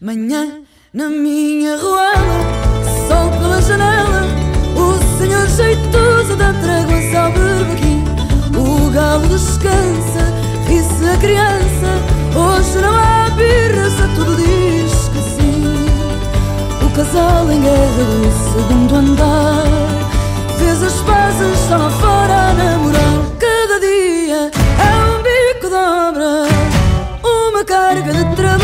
Manhã na minha ruela, sol pela janela, o senhor jeitoso da trégua ao berbequim. O galo descansa, ri-se a criança, hoje não há birra, se tudo diz que sim. O casal em guerra do segundo andar, fez as pazes, só fora a namorar. Cada dia é um bico de obra, uma carga de trabalhos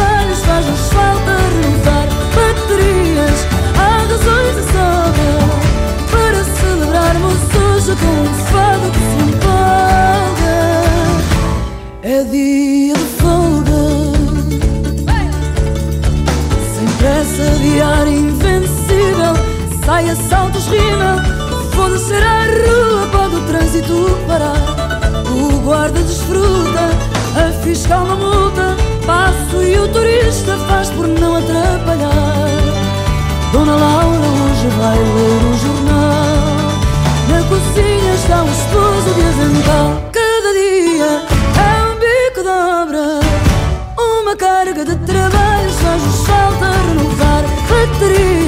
fado que se. É dia de folga, sem pressa, diário invencível. Sai a saltos, rima, vou descer à rua, pode o trânsito parar. O guarda desfruta, a fiscal não multa. Passo e o turista faz por não atrapalhar. Dona Laura hoje vai ler o jornal. Na cozinha está o esposo de avental. Cada dia é um bico de obra. Uma carga de trabalhos faz-nos falta renovar baterias.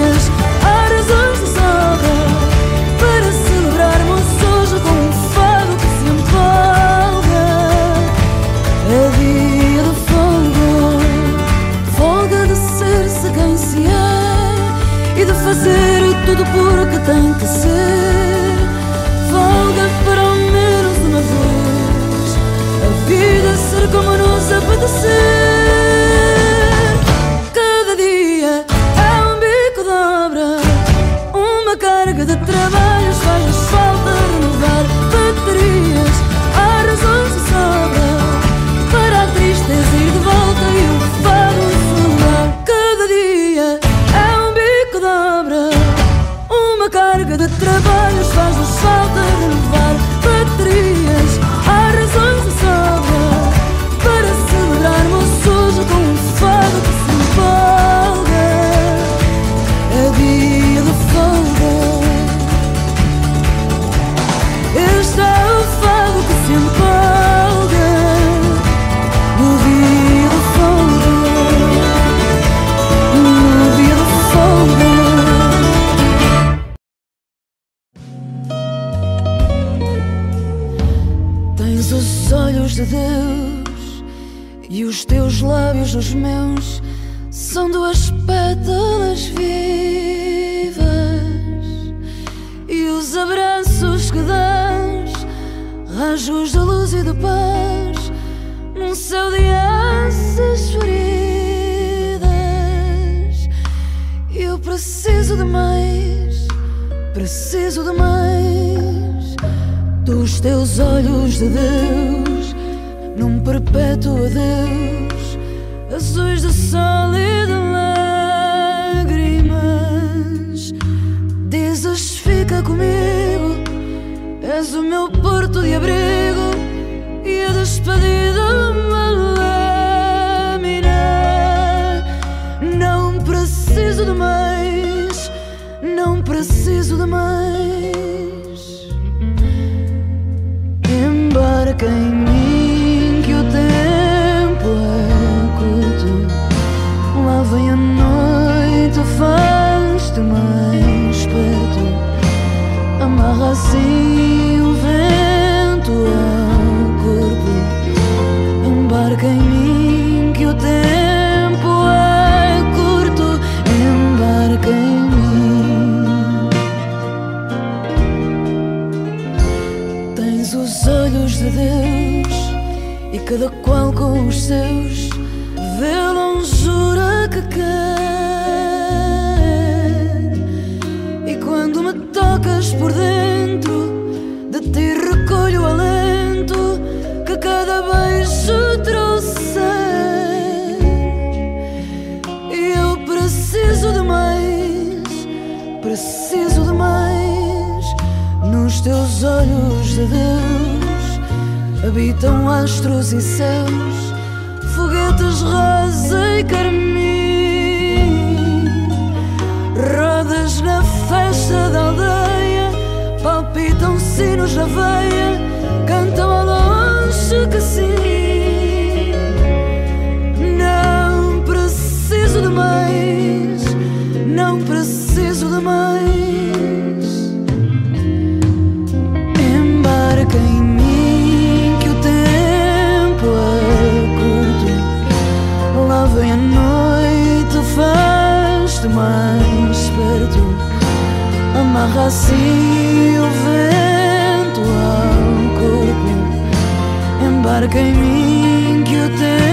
Nos meus São duas pétalas vivas e os abraços que dás, rajos de luz e de paz, num céu de asas feridas. Eu preciso de mais, preciso de mais dos teus olhos de Deus, num perpétuo adeus, azuis de sol e de lágrimas. Dizes fica comigo, és o meu porto de abrigo e a despedida cada qual com os seus vê longura que quer. E quando me tocas por dentro, de ti recolho o alento que cada beijo trouxer. E eu preciso de mais, preciso de mais. Nos teus olhos de Deus habitam astros e céus, foguetes rosa e carmim, rodas na festa da aldeia, palpitam sinos na veia, cantam ao longe que sim. Não preciso de mais, não preciso de mais. arracia assim o vento ao corpo. Embarca em mim que o tempo.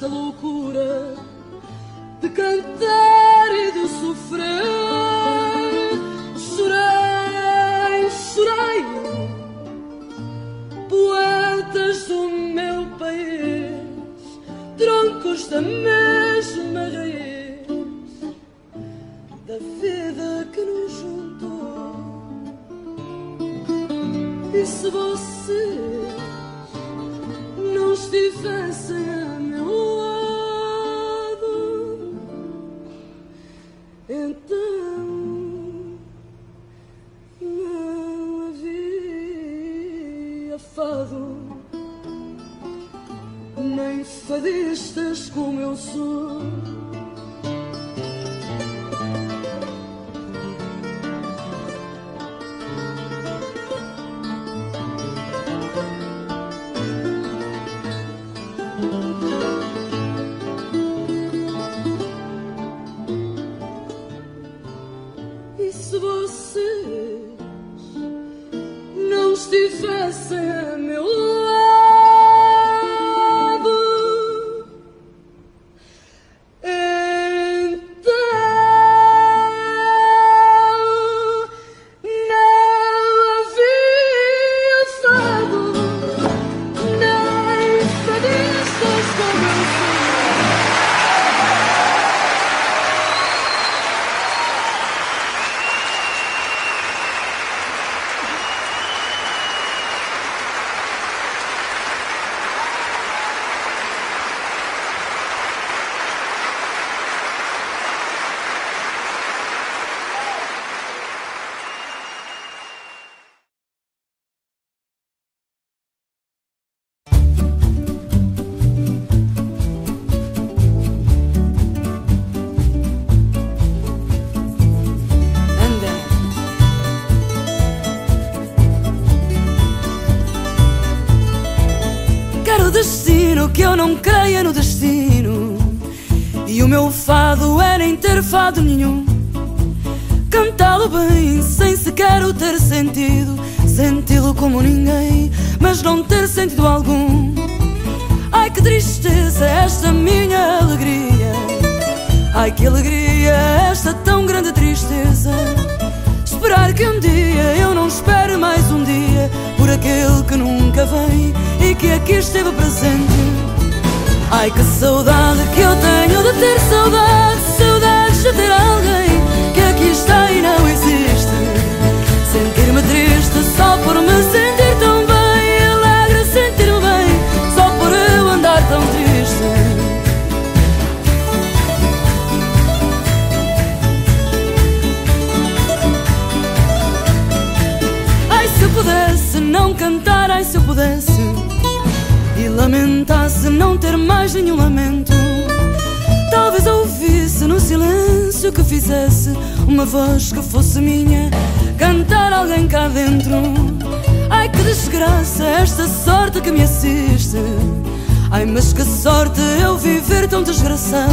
esta loucura de cantar. Fado nenhum. Cantá-lo bem, sem sequer o ter sentido. Senti-lo como ninguém, mas não ter sentido algum. Ai que tristeza esta minha alegria. Ai que alegria esta tão grande tristeza. Esperar que um dia eu não espere mais um dia por aquele que nunca vem e que aqui esteve presente. Ai que saudade que eu tenho de ter saudade, de ter alguém que aqui está e não existe. Sentir-me triste só por me sentir tão bem, alegre sentir-me bem, só por eu andar tão triste. Ai se pudesse não cantar, ai se eu pudesse e lamentasse não ter mais nenhum lamento. Talvez ouvisse no silêncio que fizesse uma voz que fosse minha, cantar alguém cá dentro. Ai que desgraça esta sorte que me assiste. Ai, mas que sorte eu viver tão desgraçada.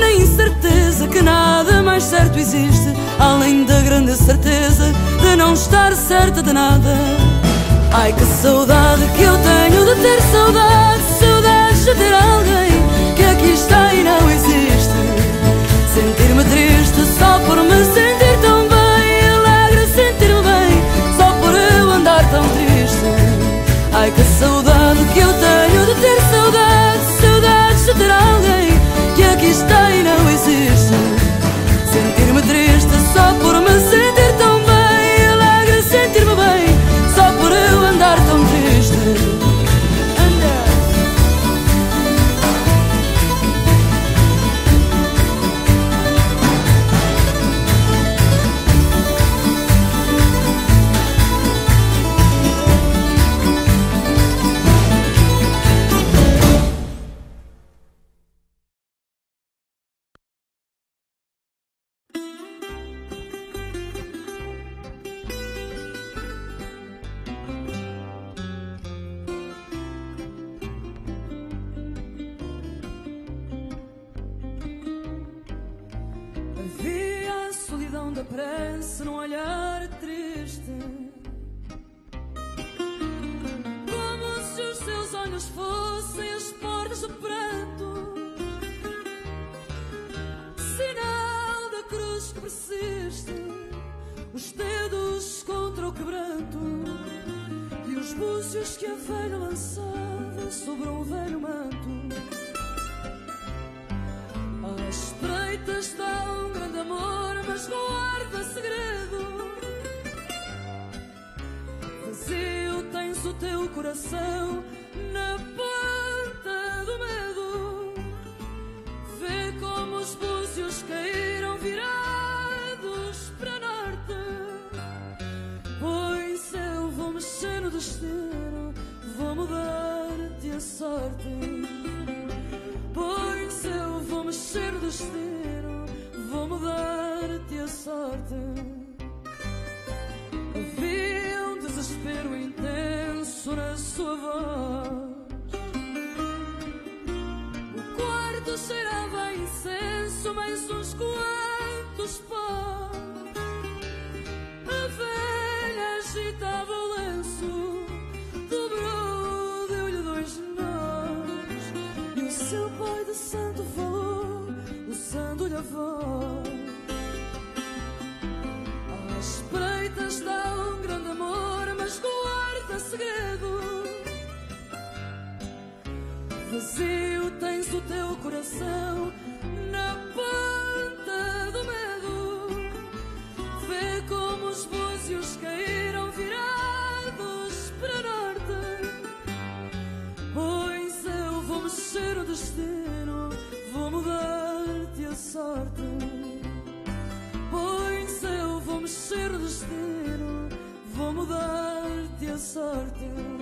Na incerteza que nada mais certo existe, além da grande certeza de não estar certa de nada. Ai que saudade que eu tenho de ter saudade Saudades de ter alguém que aqui está Triste só por me sentir tão bem Alegre sentir-me bem só por eu andar tão triste. Ai que saudade que eu teu coração na ponta do medo. Vê como os búzios caíram virados para norte. Pois eu vou mexer o destino, vou mudar-te a sorte. Pois eu vou mexer o destino, vou mudar-te a sorte.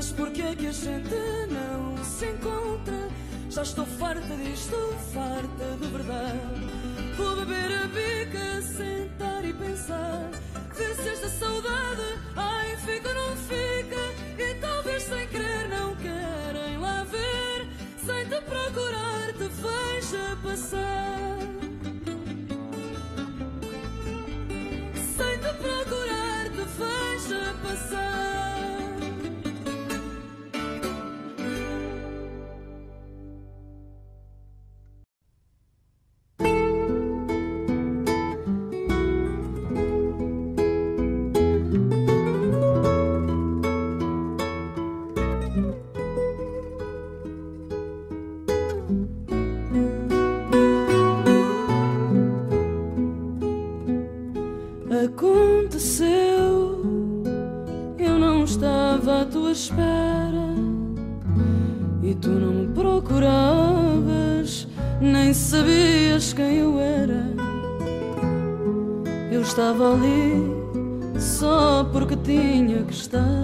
Mas por que é que a gente não se encontra? Já estou farta disto, farta de verdade. Vou beber a bica, sentar e pensar. Vencer esta saudade, ai fica ou não fica? E talvez sem querer não querem lá ver. Sem te procurar te veja passar. estava ali só porque tinha que estar.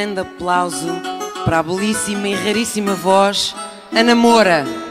grande aplauso para a belíssima e raríssima voz Ana Moura.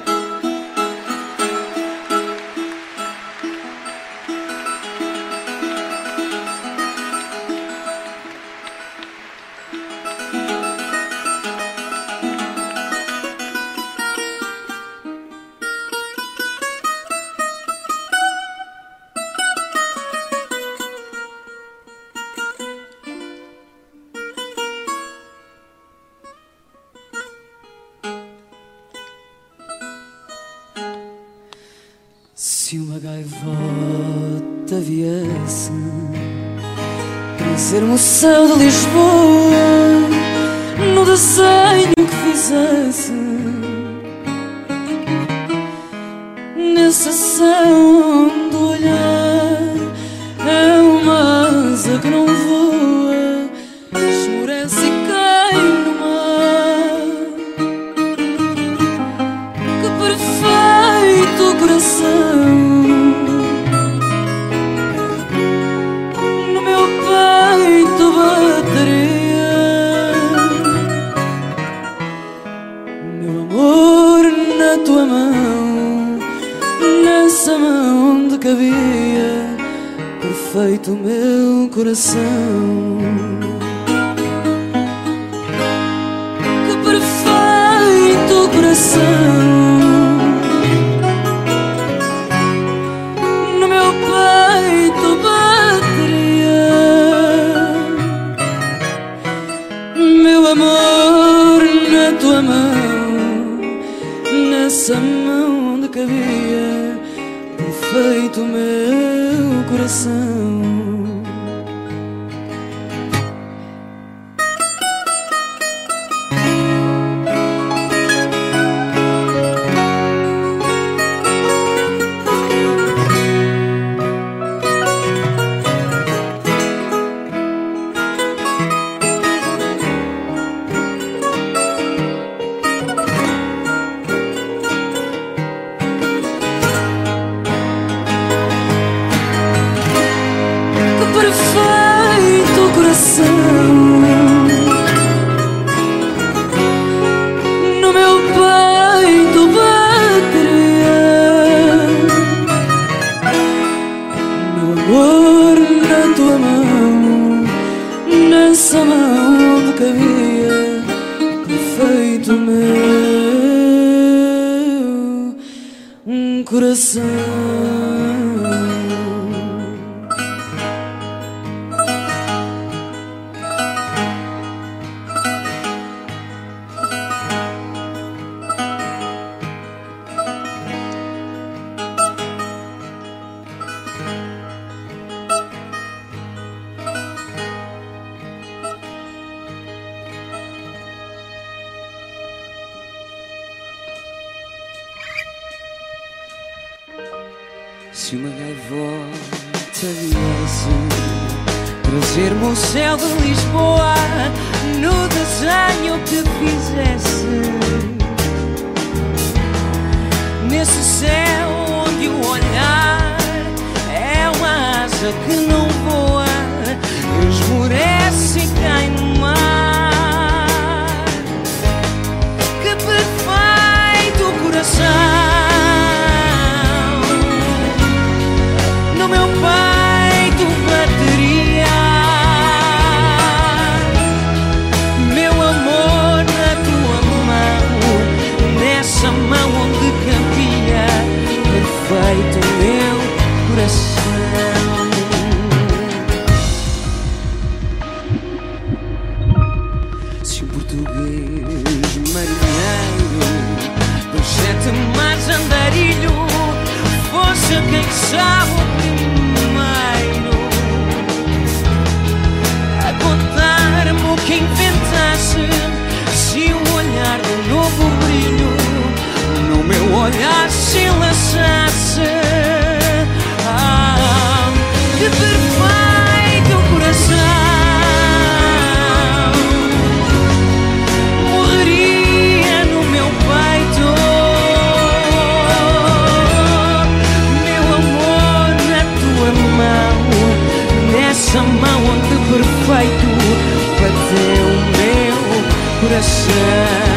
Meu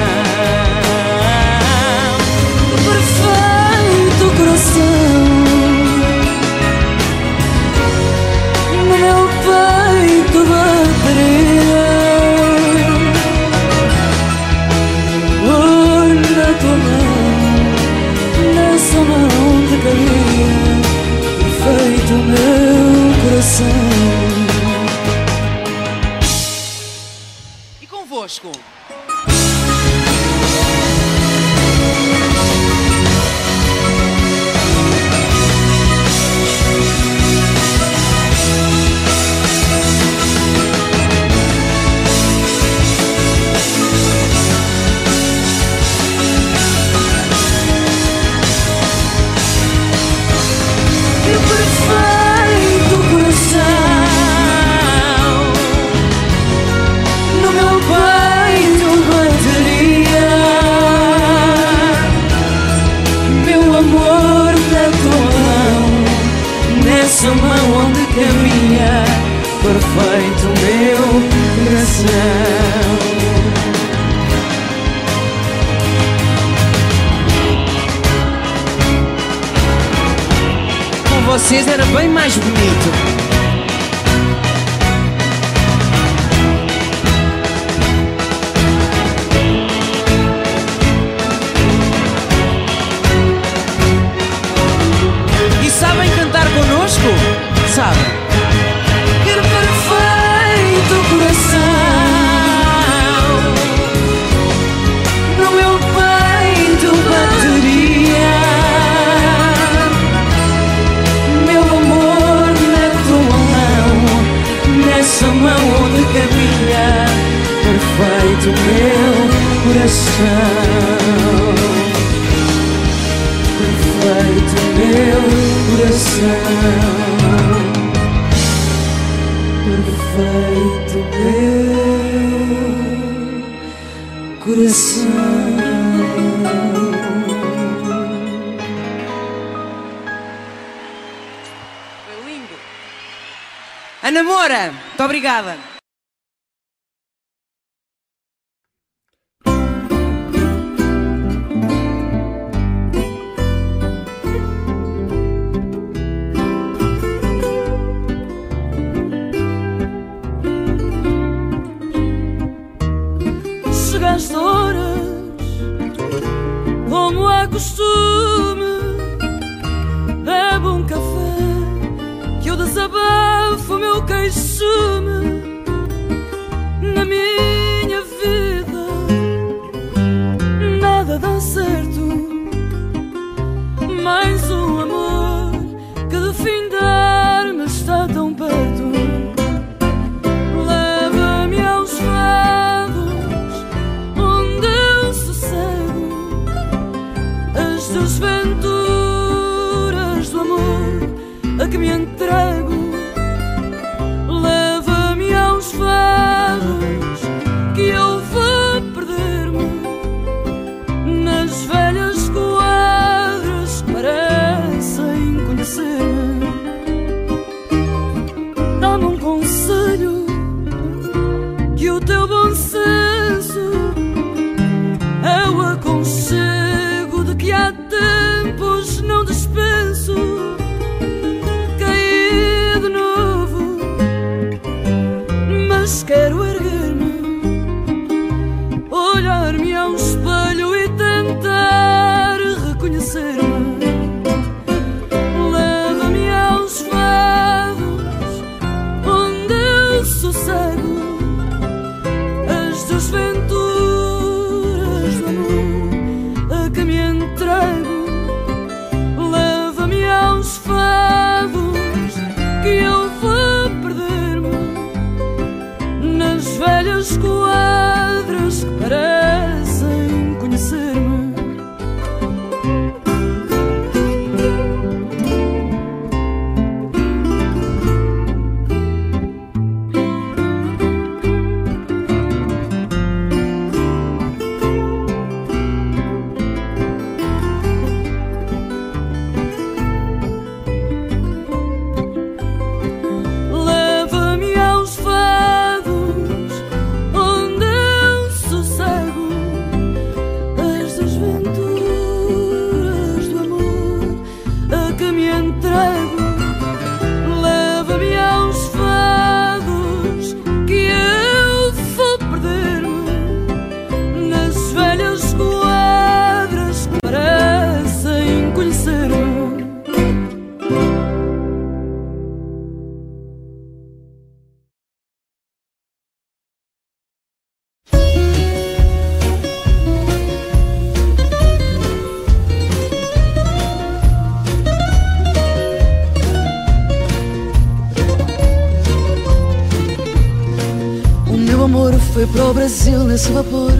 Brasil nesse vapor.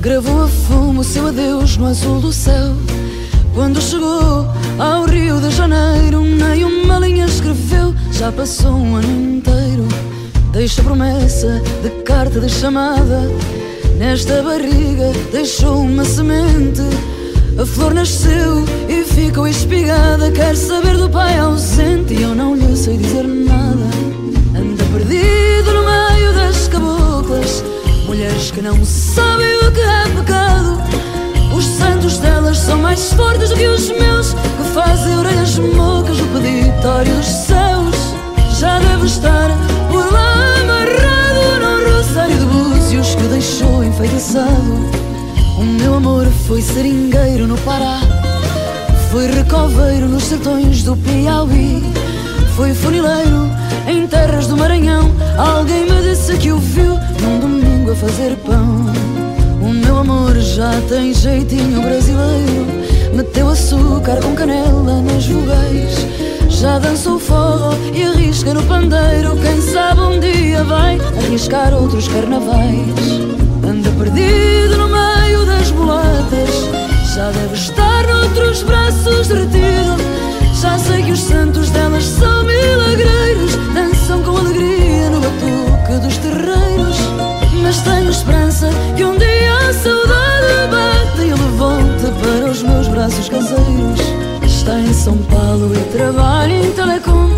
Gravou a fumo o seu adeus no azul do céu. Quando chegou ao Rio de Janeiro, nem uma linha escreveu. Já passou um ano inteiro. Deixa promessa de carta de chamada. Nesta barriga deixou uma semente. A flor nasceu e ficou espigada. Quer saber do pai ausente e eu não lhe sei dizer nada. Anda perdido no meio das caboclas Mulheres que não sabem o que é pecado. Os santos delas são mais fortes do que os meus Que fazem orelhas mocas no peditório dos céus. Já deve estar por lá amarrado No rosário de búzios que deixou enfeitiçado. O meu amor foi seringueiro no Pará foi recoveiro nos sertões do Piauí Foi funileiro em terras do Maranhão. Alguém me disse que o viu num domingo a fazer pão. O meu amor já tem jeitinho brasileiro. Meteu açúcar com canela nas vogais. Já dançou forró e arrisca no pandeiro. Quem sabe um dia vai arriscar outros carnavais. Anda perdido no meio das mulatas. Já deve estar noutros braços derretido. Já sei que os santos delas são milagreiros. Dançam com alegria no batuque dos terreiros Mas tenho esperança que um dia a saudade bate E ele volte para os meus braços caseiros. Está em São Paulo e trabalha em telecom.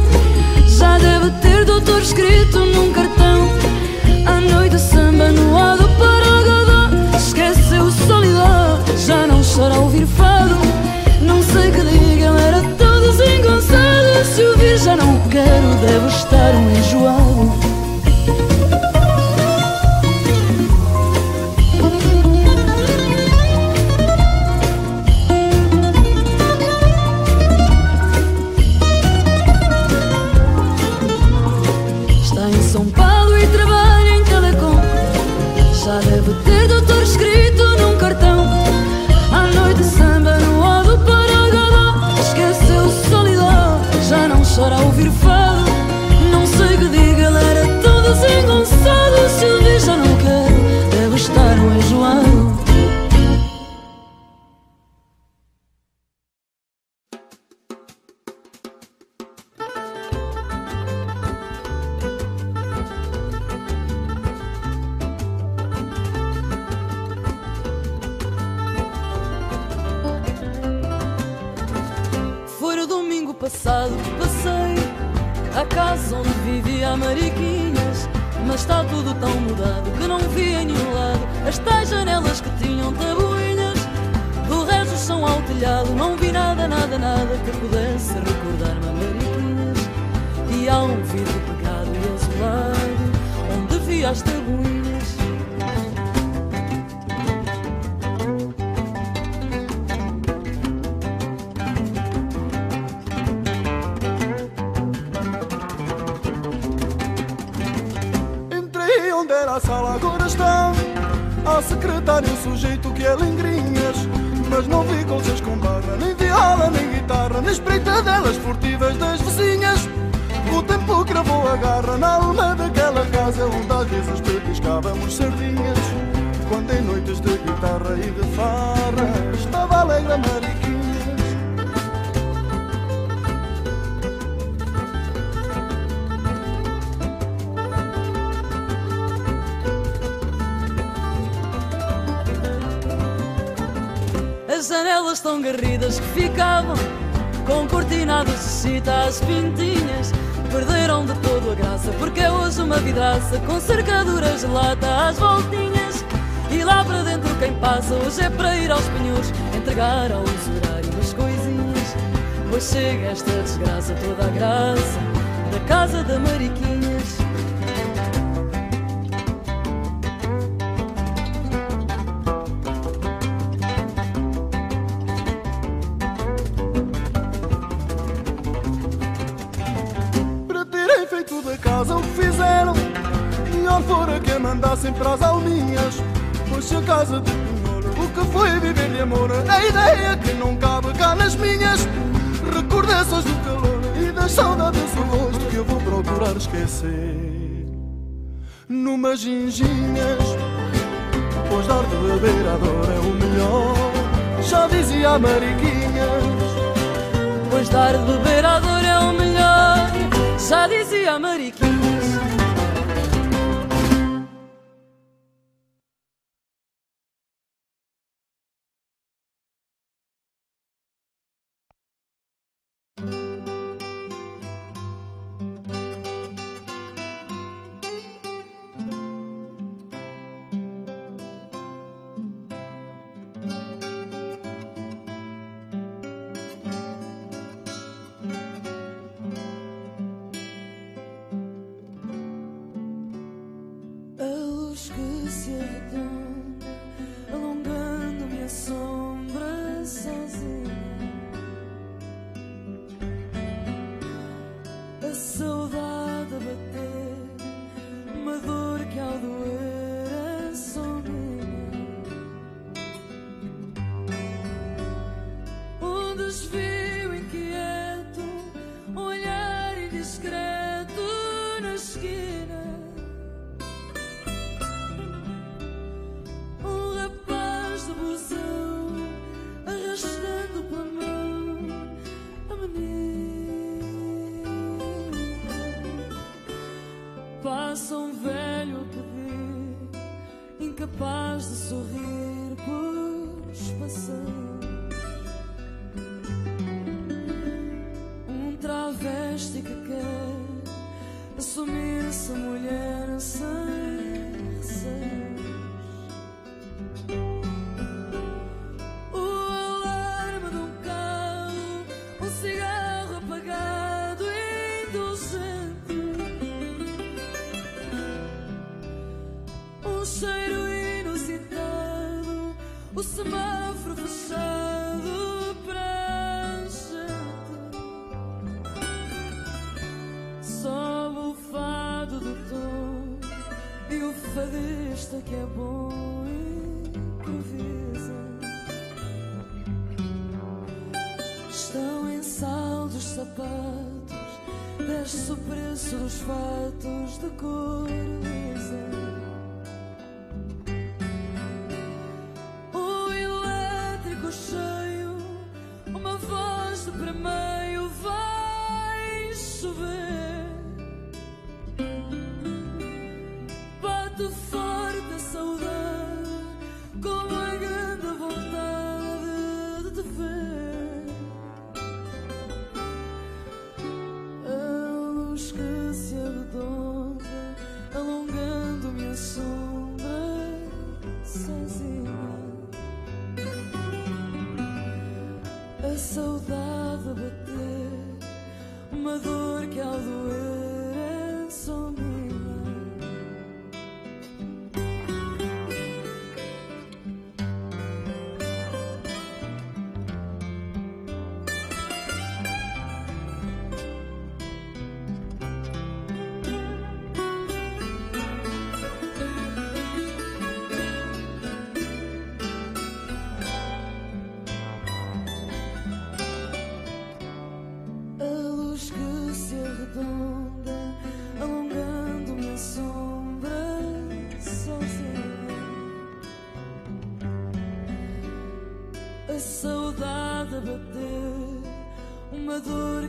Já deve ter doutor escrito num cartão. À noite samba no lado para o godó Esqueceu solidão, já não chora ouvir fado. Não sei que diga, era todo desengonçado. Se o vir já não quero, deve estar um enjoado As janelas tão garridas que ficavam com cortinadas de chita às pintinhas perderam de todo a graça porque é hoje uma vidraça com cercaduras de lata. Às voltinhas e lá para dentro quem passa hoje é para ir aos penhores entregar ao usurário as coisinhas. Pois chega esta desgraça toda a graça da casa da Mariquinhas a para as alminhas. Pois a casa de penhor, o que foi viver de amor, a ideia que não cabe cá nas minhas. Recordações do calor e das saudades do rosto que eu vou procurar esquecer. Numas ginginhas, pois dar de beber à dor é o melhor. Já dizia a Mariquinhas. Pois dar de beber à dor é o melhor Já dizia a Mariquinhas sapatos, o preço dos fatos de cor lisa.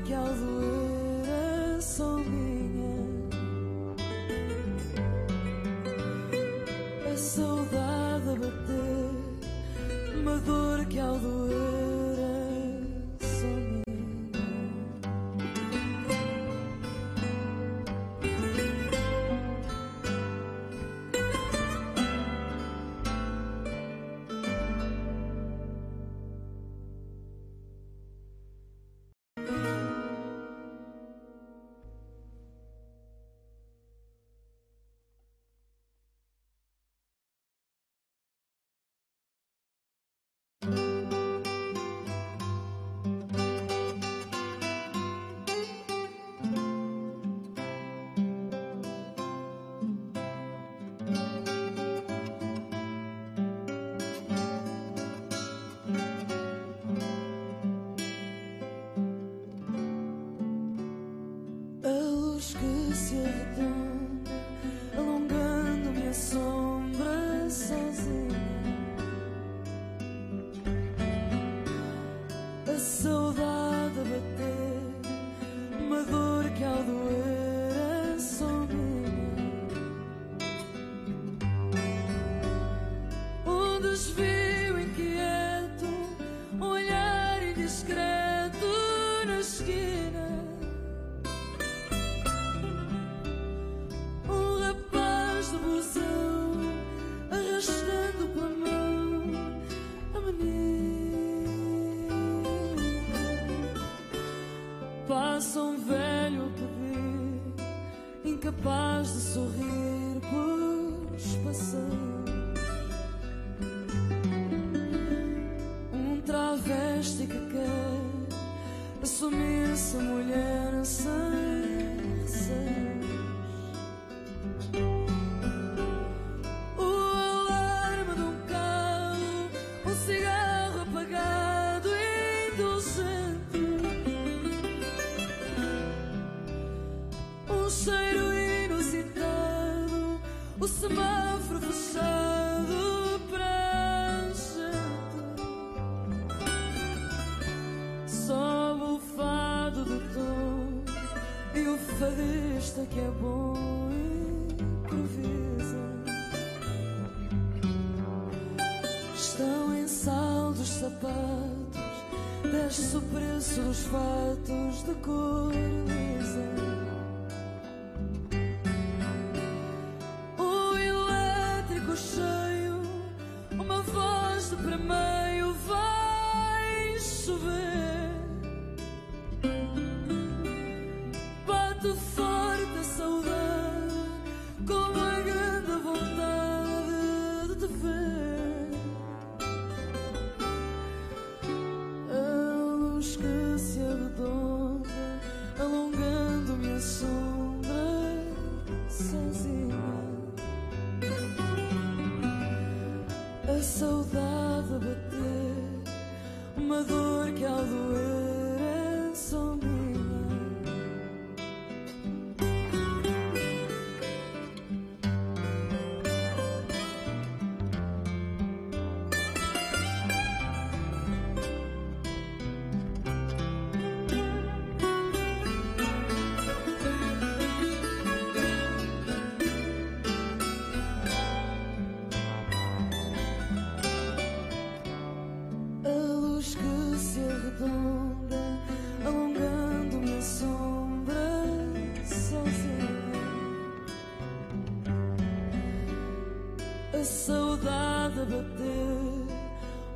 Dor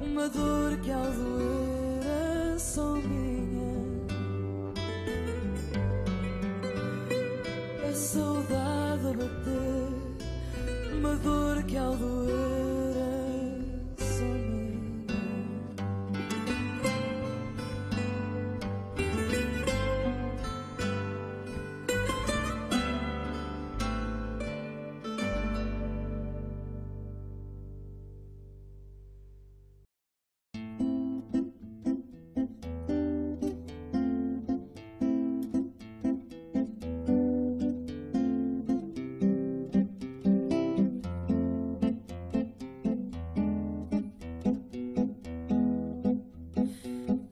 uma dor que ao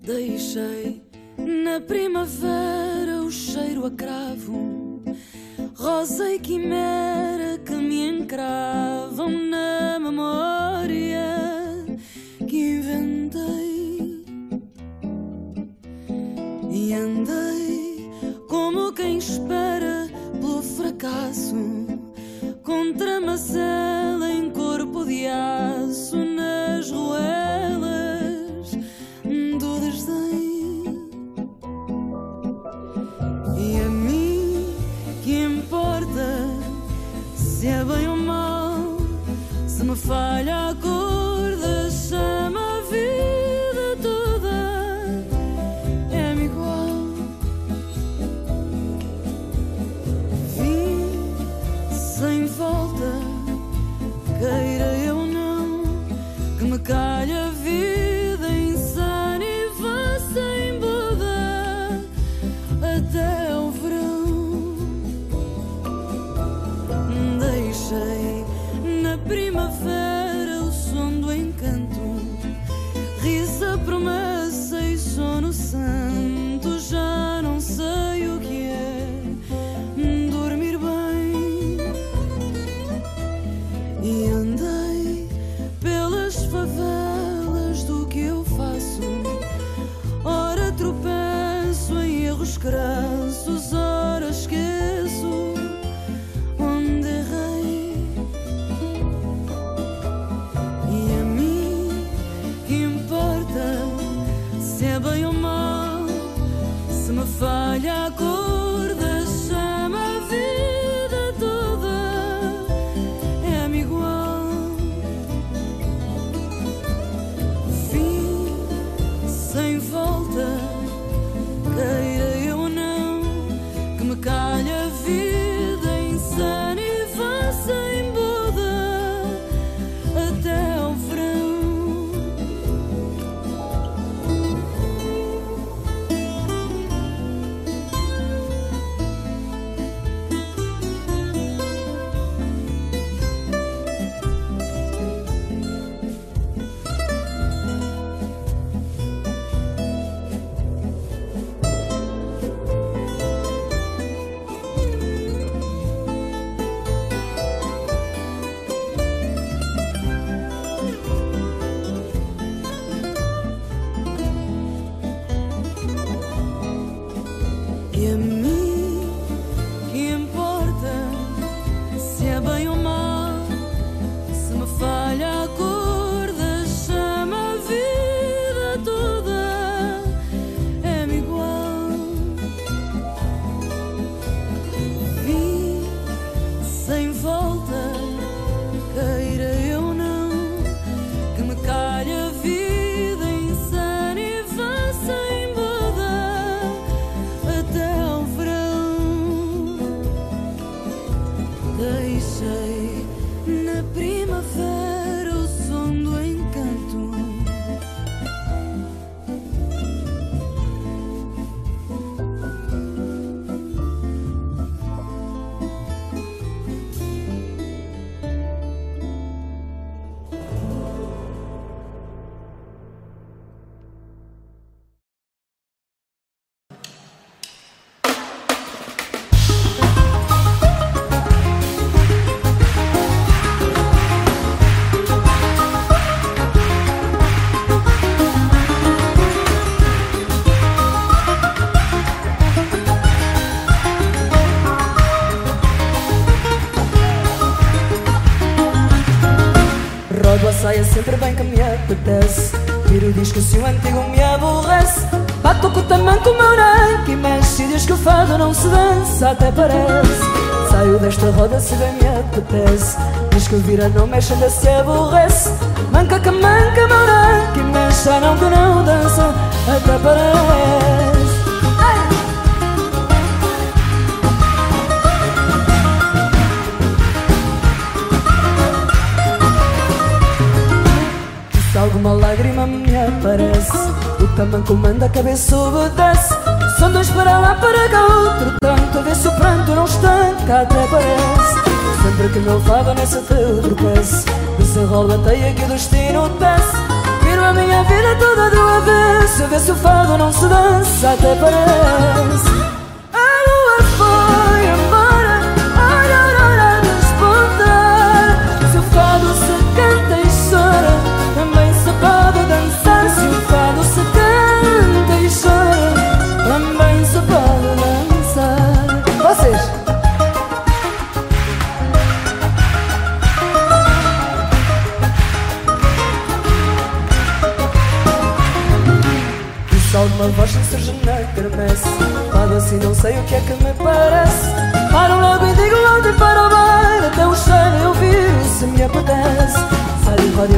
Deixei na primavera o cheiro a cravo, rosa e quimera que me encravam na memória que inventei. E andei como quem espera pelo fracasso, contra macela em corpo de aço Até parece. Saio desta roda se bem me apetece. Diz que vira não mexe ainda se aborrece. Manca que manca, meu ranco E mexe não que não dança Até parece. Se alguma lágrima me aparece. O tamanco manda a cabeça obedece São dois para lá, para cá, outro tanto. Vê se o pranto não estanca, até parece. Sempre que me levava nessa teu tropeço Desenrola a teia que o destino tece. Viro a minha vida toda do avesso Vê se o fado não se dança até parece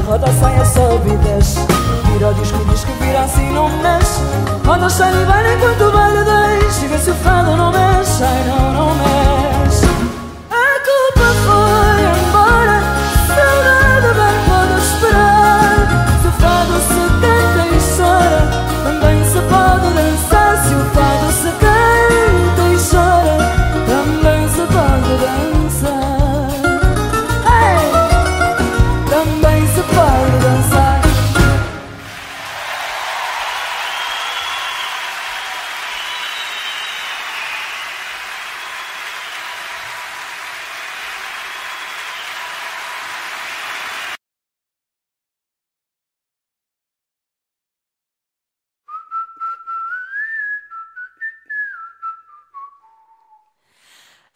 roda e roda, sai a sobe e desce. Vira o disco, disco, vira assim não mexe. Roda cheiro e vai enquanto o baile E vê se o fado não mexe, ai não, não mexe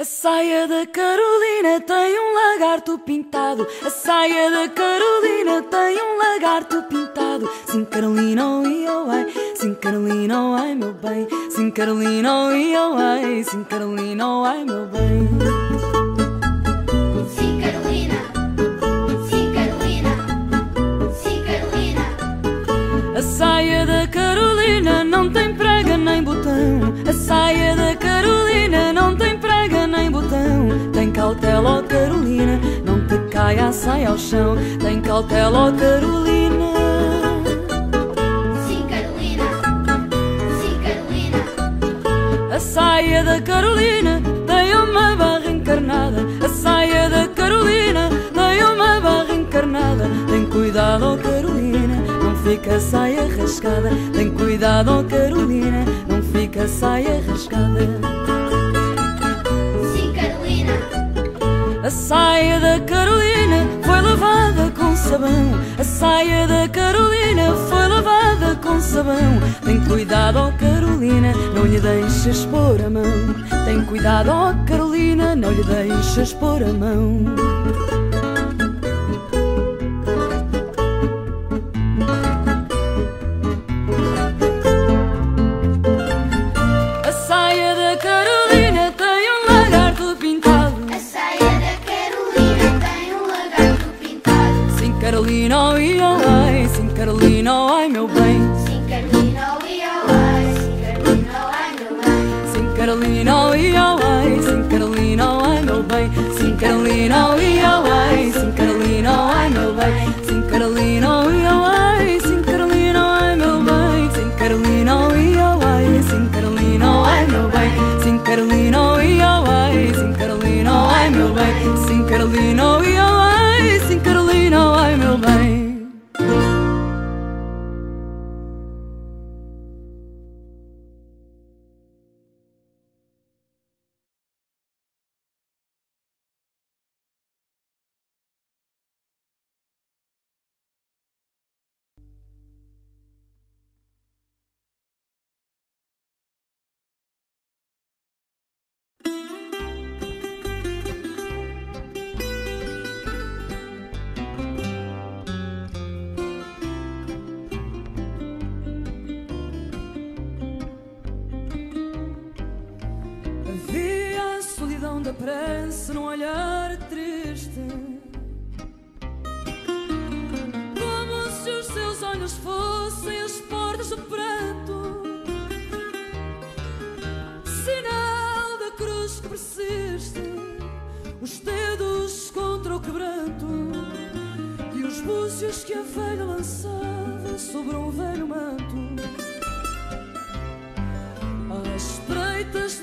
A saia da Carolina tem um lagarto pintado. A saia da Carolina tem um lagarto pintado. Sim, Carolina, oh, oh, ai. Sim, Carolina, oh, ai, meu bem. Sim, Carolina, oh, oh, ai. Sim, Carolina, oh, ai, meu bem. Cautela, ó Carolina, não te caia a saia ao chão. Tem cautela, ó Carolina. Sim, Carolina. Sim, Carolina. A saia da Carolina tem uma barra encarnada. A saia da Carolina tem uma barra encarnada. Tem cuidado, ó Carolina, não fica a saia rasgada. Tem cuidado, ó Carolina, não fica a saia rasgada. A saia da Carolina foi lavada com sabão. A saia da Carolina foi lavada com sabão. Tem cuidado, ó Carolina, não lhe deixes pôr a mão. Tem cuidado, ó Carolina, não lhe deixes pôr a mão.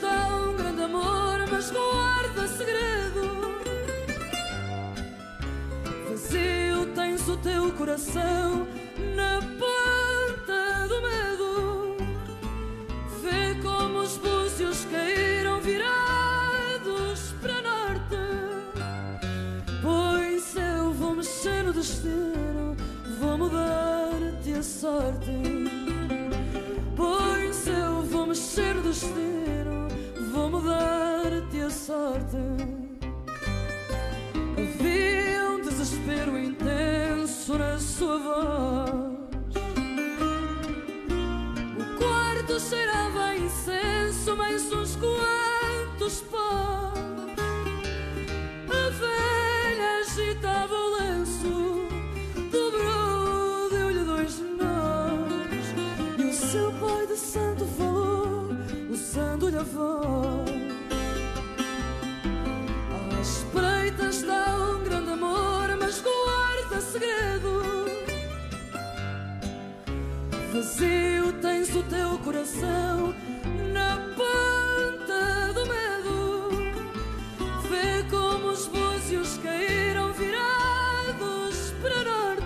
Um grande amor, mas guarda segredo. Vazio tens o teu coração, na ponta do medo. Vê como os búzios caíram virados para norte. Pois eu vou mexer no destino, vou mudar-te a sorte. Pois eu vou mexer no destino, sorte. Havia um desespero intenso na sua voz. Coração na ponta do medo. Vê como os búzios caíram virados para norte.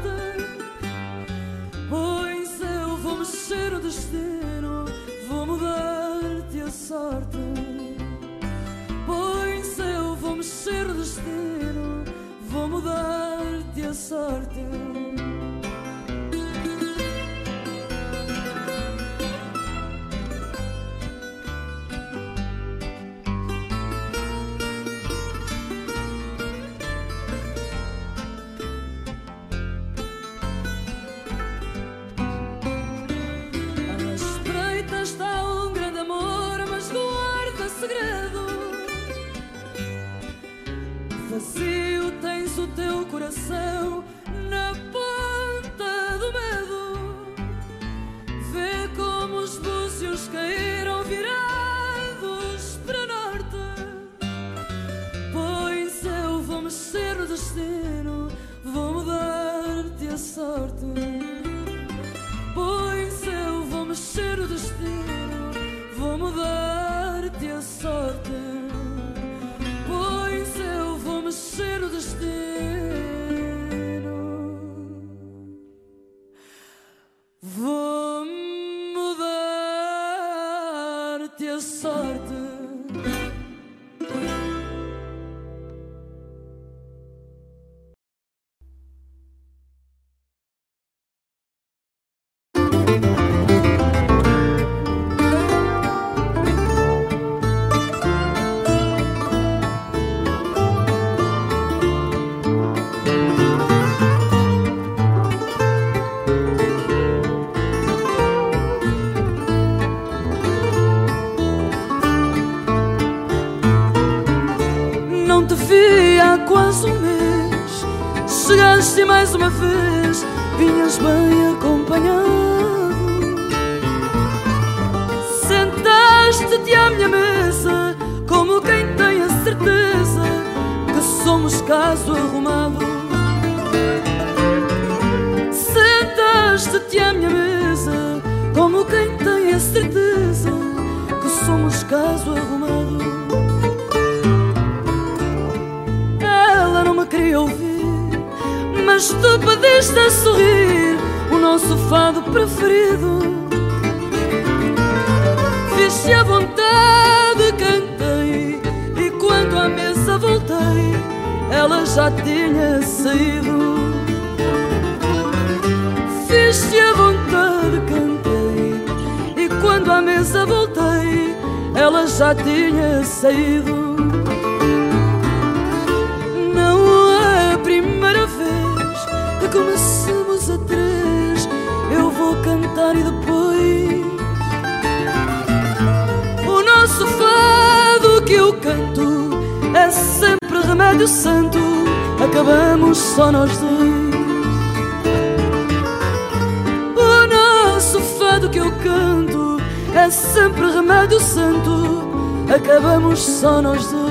Pois eu vou mexer o destino, vou mudar-te a sorte. Pois eu vou mexer o destino, vou mudar-te a sorte. Coração Te vi há quase um mês. Chegaste mais uma vez, vinhas bem acompanhado. Sentaste-te à minha mesa, como quem tem a certeza que somos caso arrumado. Sentaste-te à minha mesa, como quem tem a certeza que somos caso arrumado. Mas tu pediste a sorrir o nosso fado preferido. Fiz-te à vontade, cantei, e quando à mesa voltei, ela já tinha saído. Fiz-te à vontade, cantei, e quando à mesa voltei, ela já tinha saído. É sempre remédio santo. Acabamos só nós dois. O nosso fado que eu canto é sempre remédio santo. Acabamos só nós dois.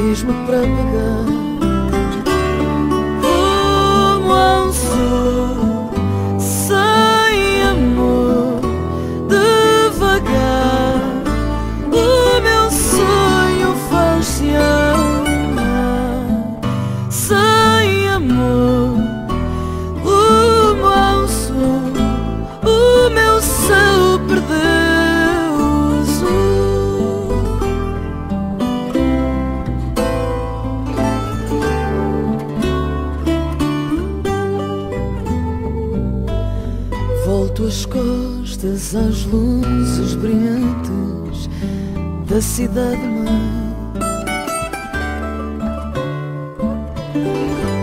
Diz-me para pagar Rumo ao sul da cidade-mãe.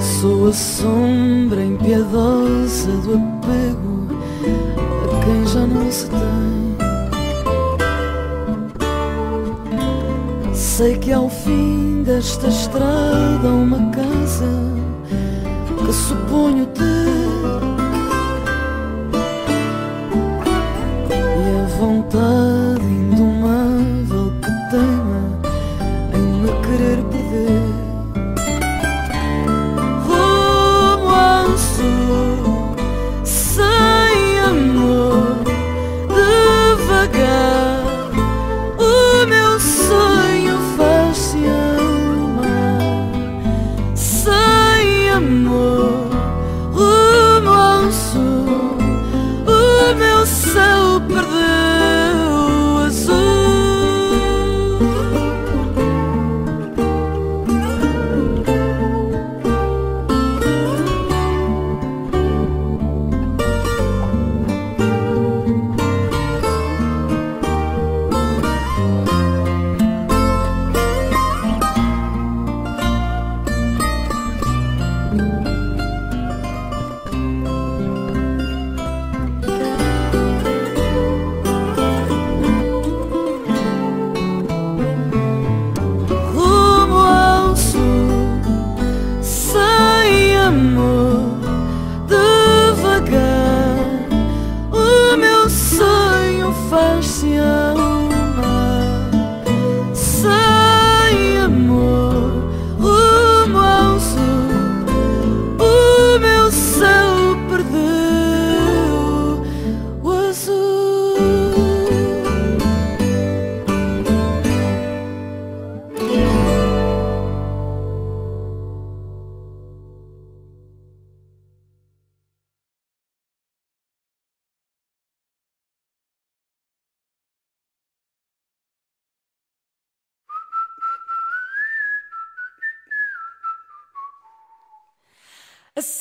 Sou a sombra impiedosa do apego a quem já não se tem. Sei que ao fim desta estrada há uma casa que suponho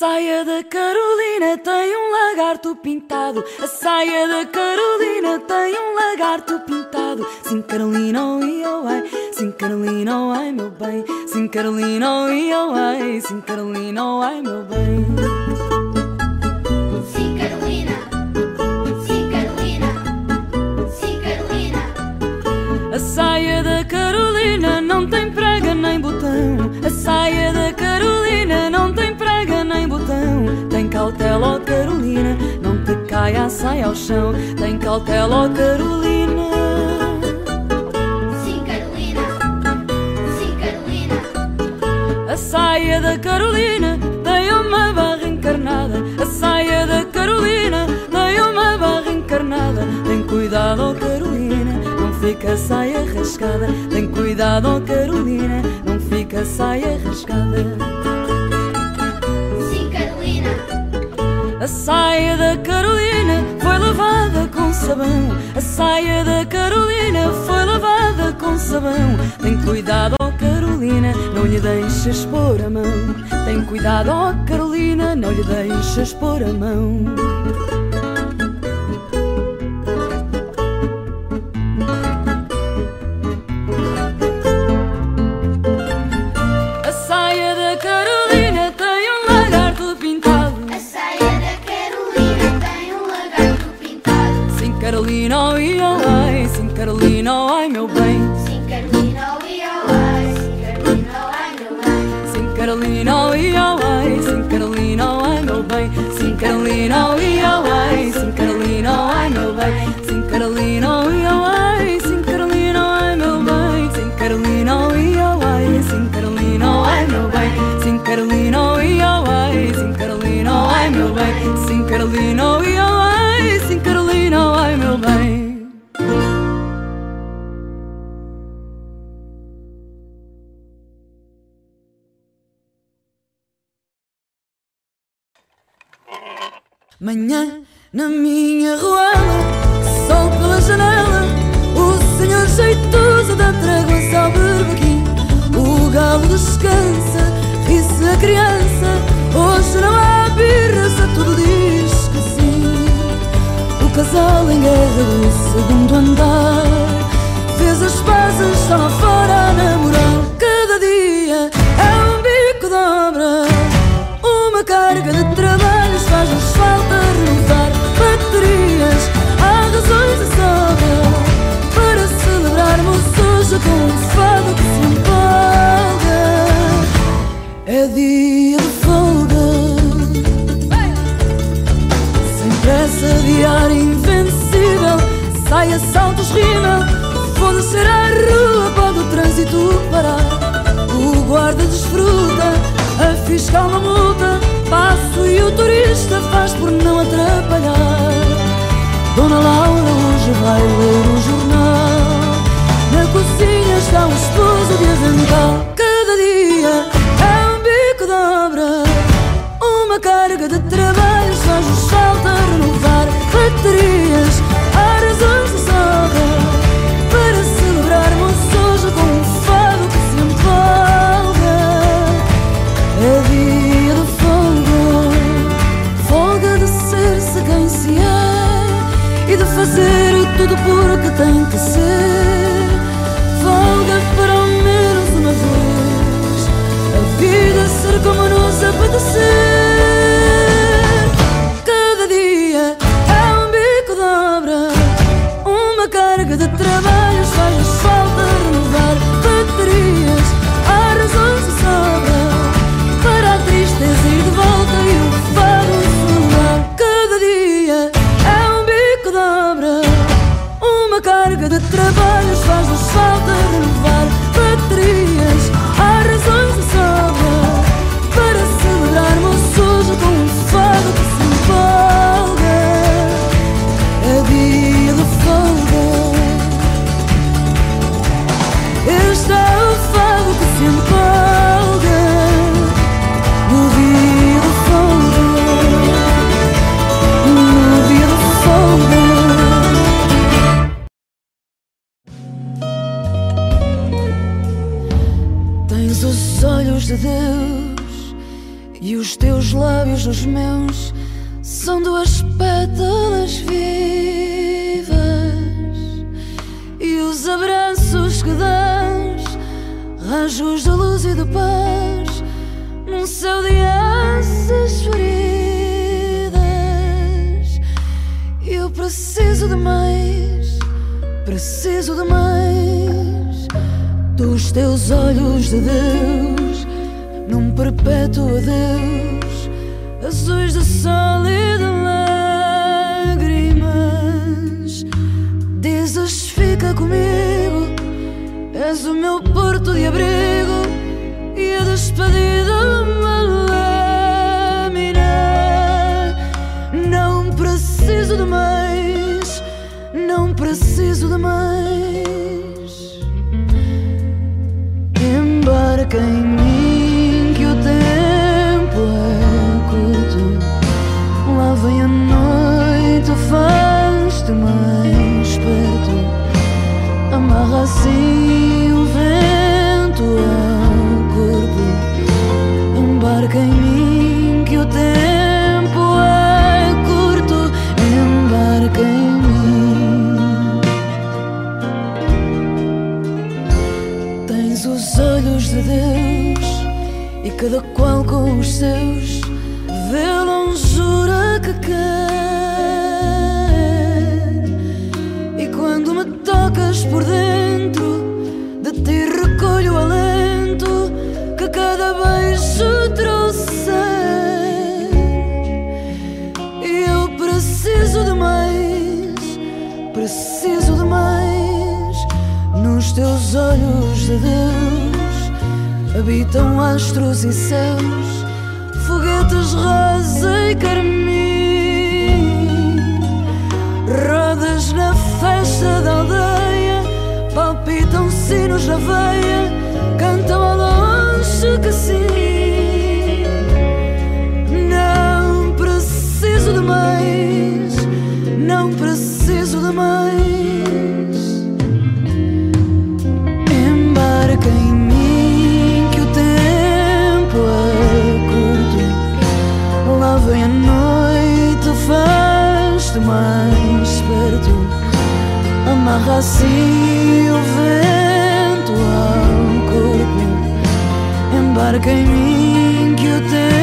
saia da Carolina tem um lagarto pintado. A saia da Carolina tem um lagarto pintado. Sim, Carolina, oh, oh, ai. Sim, Carolina, oh, ai, meu bem. Sim, Carolina, oh, oh, ai. Sim, Carolina, oh, ai, meu bem. Sim, Carolina. Sim, Carolina. Sim, Carolina. A saia da Carolina não tem prega nem botão. A saia da Carolina não tem botão. Tem cautela, ó Carolina, não te caia a saia ao chão. Tem cautela, ó Carolina. Sim, Carolina. Sim, Carolina. A saia da Carolina tem uma barra encarnada. A saia da Carolina tem uma barra encarnada. Tem cuidado, ó Carolina, não fica a saia rasgada. Tem cuidado, ó Carolina, não fica a saia rasgada. A saia da Carolina foi lavada com sabão. A saia da Carolina foi lavada com sabão. Tem cuidado, ó Carolina, não lhe deixes pôr a mão. Tem cuidado, ó Carolina, não lhe deixes pôr a mão. habitam astros e céus, foguetes rosa e carmim, rodas na festa da aldeia, palpitam sinos na veia, cantam a longe que sim. Não preciso de mais, não preciso de mais. amarra assim o vento ao corpo. Embarca em mim que o tempo.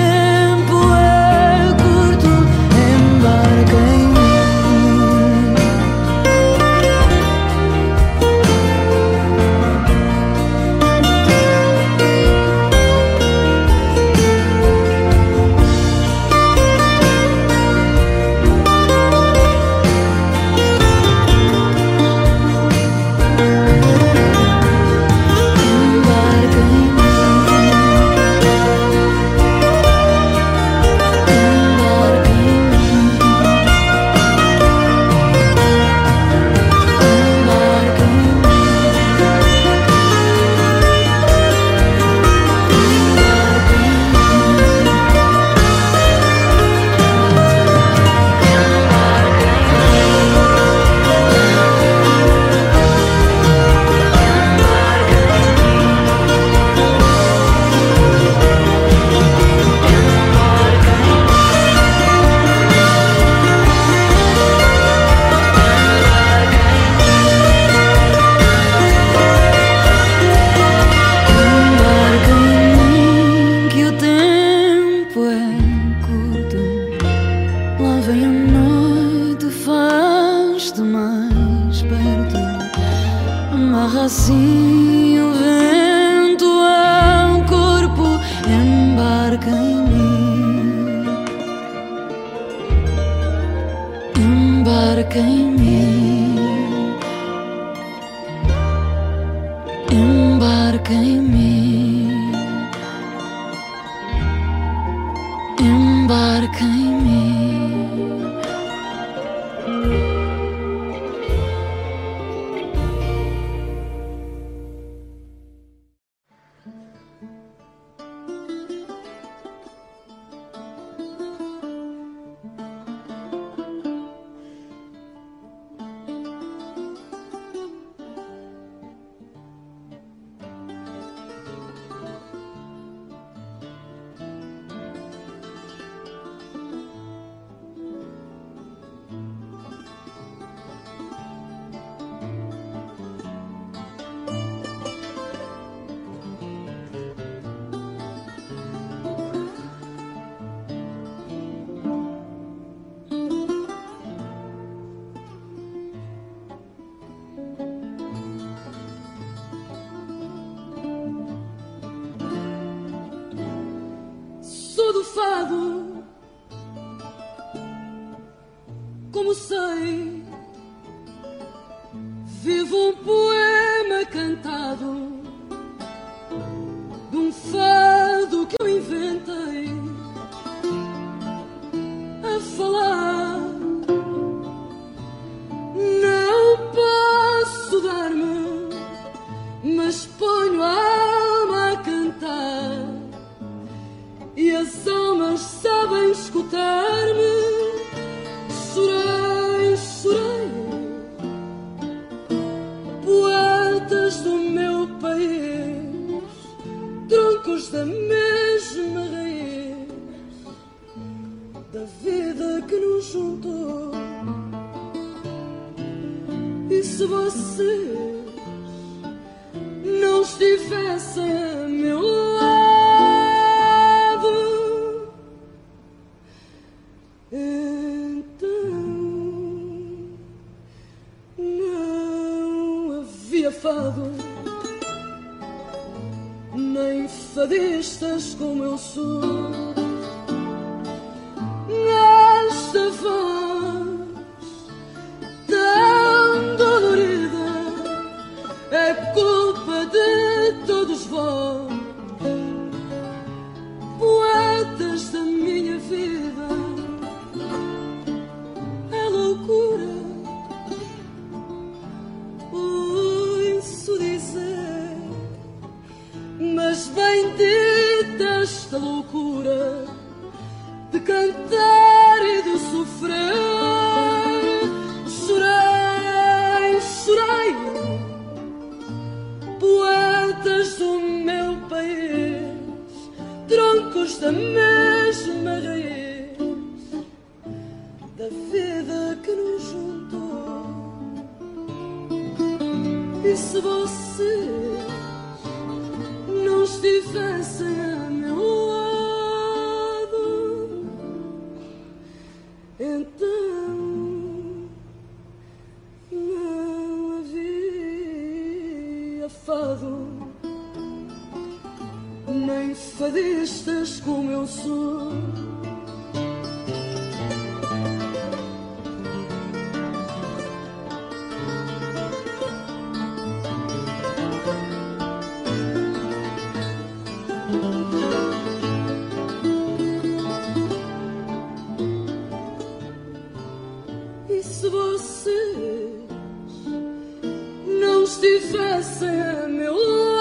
Se vocês não estivessem a meu lado,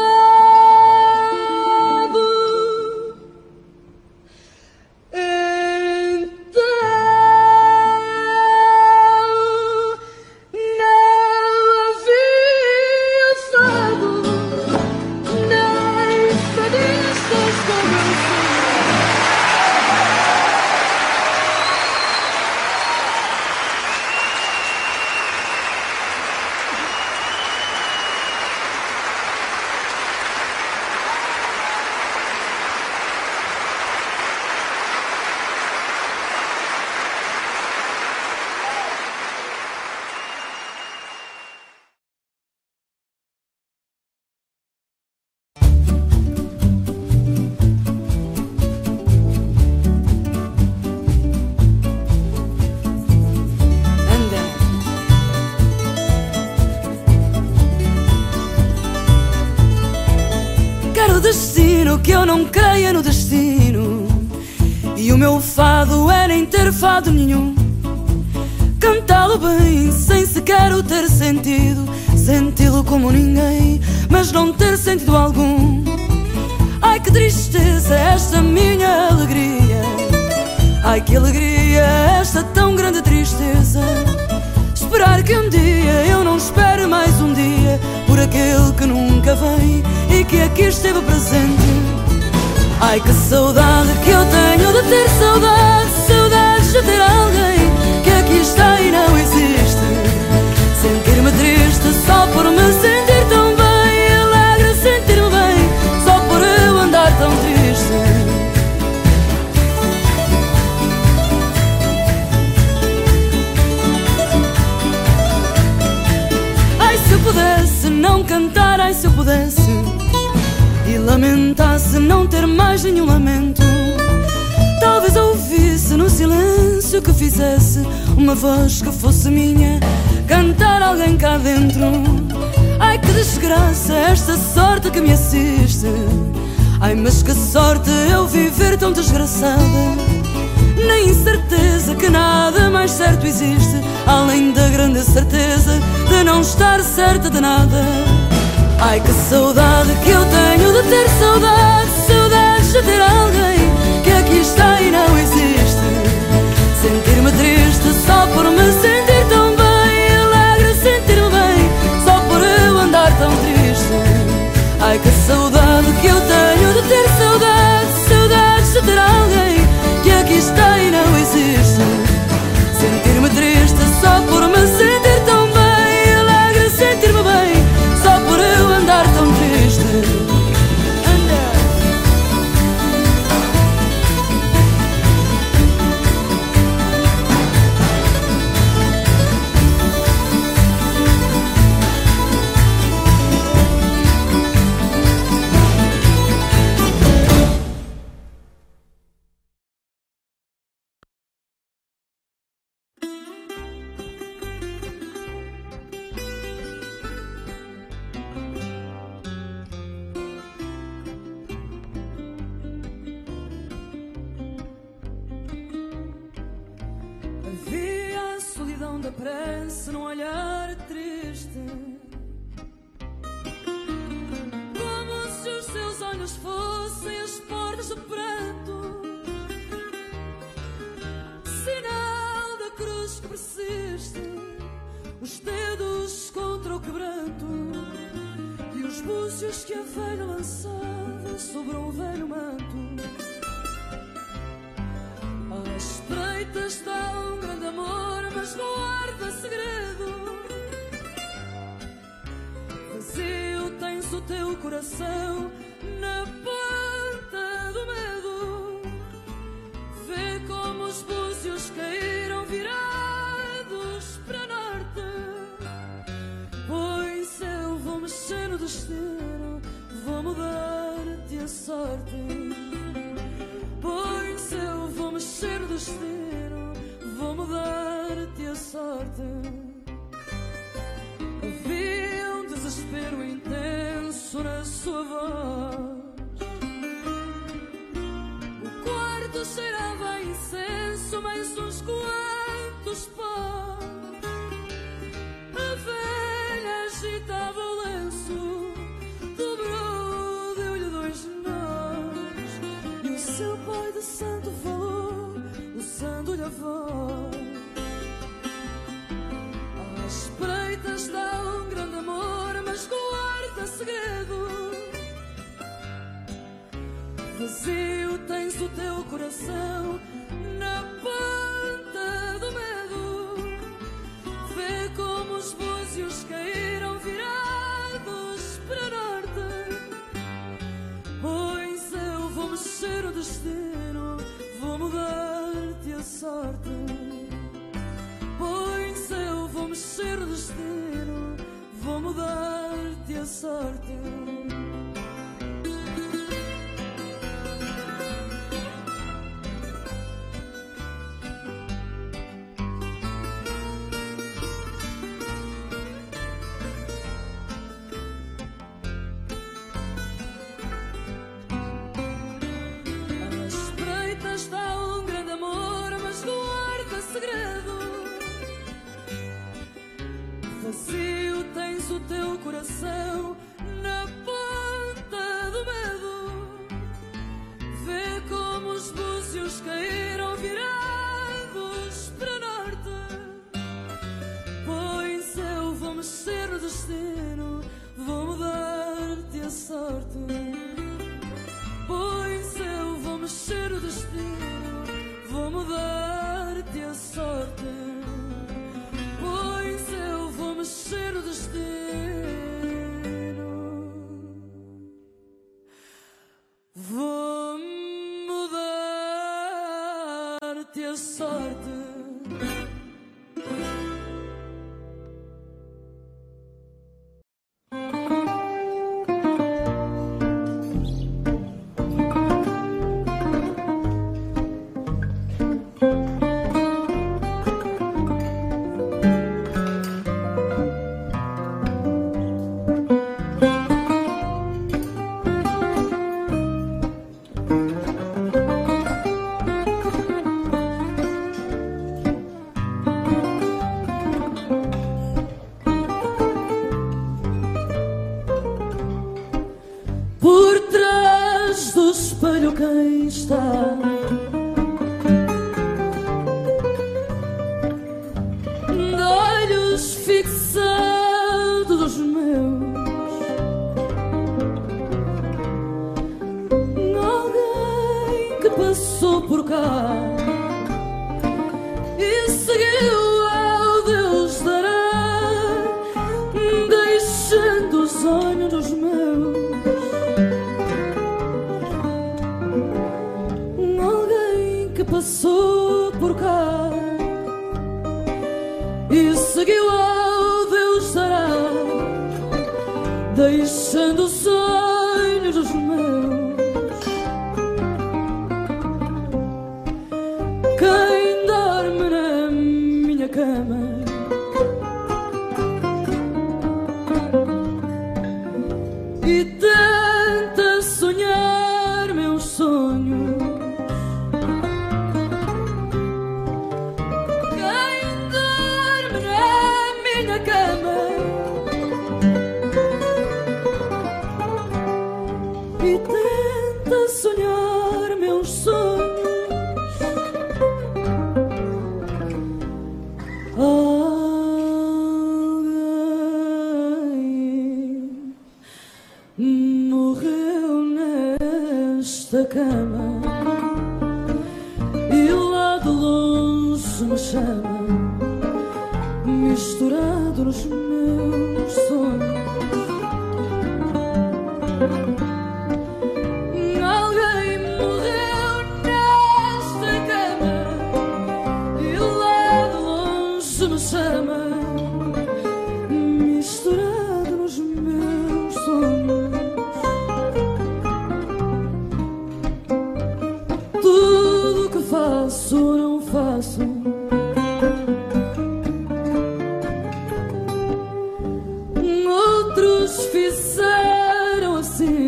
outros fizeram assim.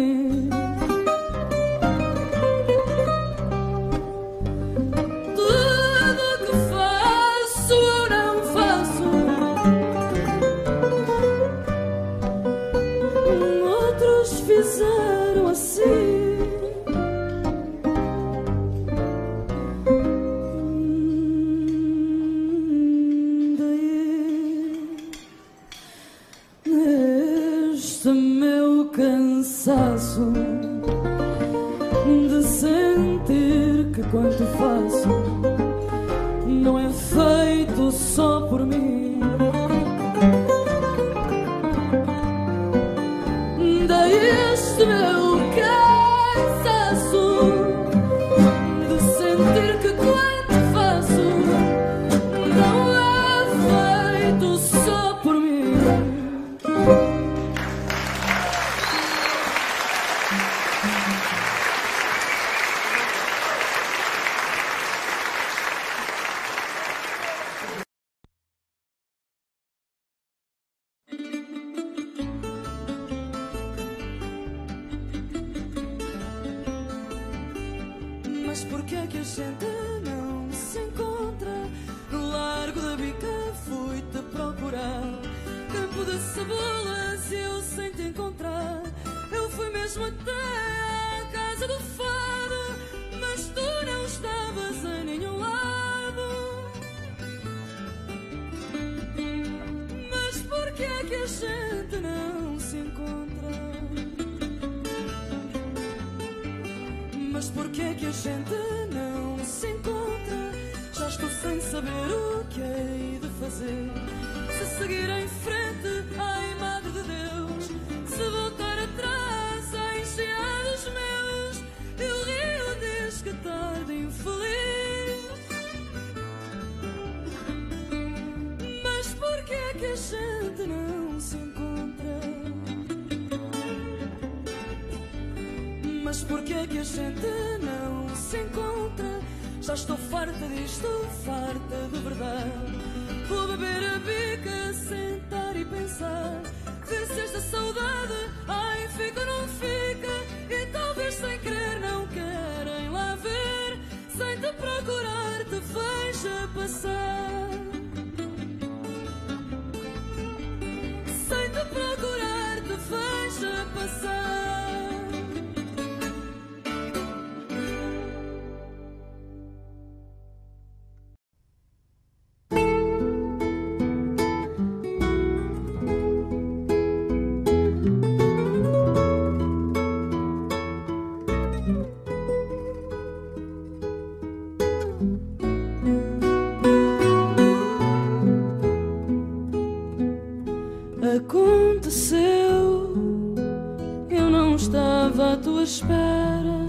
estava à tua espera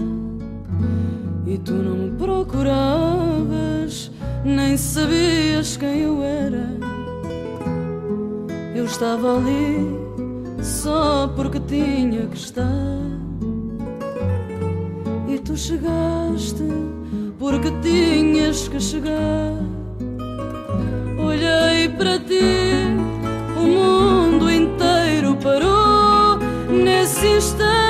e tu não me procuravas, nem sabias quem eu era. Eu estava ali só porque tinha que estar e tu chegaste porque tinhas que chegar. Olhei para ti, o mundo inteiro parou nesse instante.